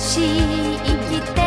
し生きて